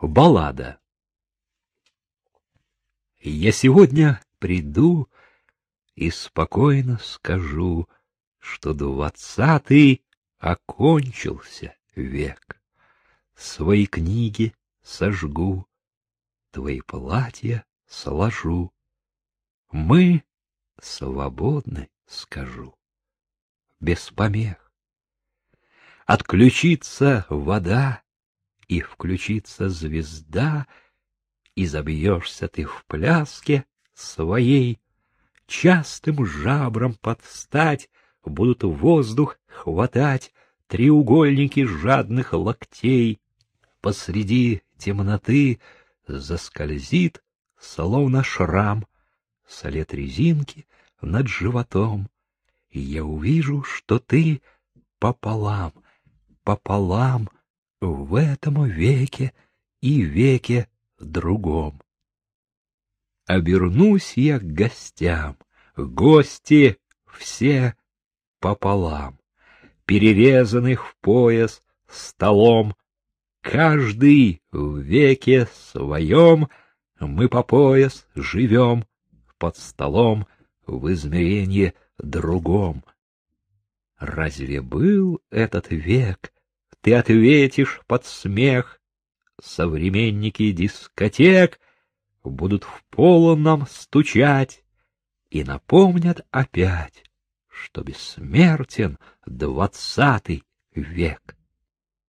Баллада Я сегодня приду и спокойно скажу, что двадцатый окончился век. Свои книги сожгу, твои платья сложу. Мы свободны, скажу, без помех. Отключится вода, и включится звезда, и забьешься ты в пляске своей, частым жабром подстать будут воздух хватать треугольники жадных локтей. Посреди темноты заскользит, словно шрам, след резинки над животом, и я увижу, что ты пополам, пополам в этом веке и веке другом. Обернусь я к гостям, гости все пополам, перерезанных в пояс столом, каждый в веке своем мы по пояс живем под столом в измерении другом. Разве был этот век? Ты ответишь под смех. Современники дискотек будут в полном стучать и напомнят опять, что бессмертен двадцатый век.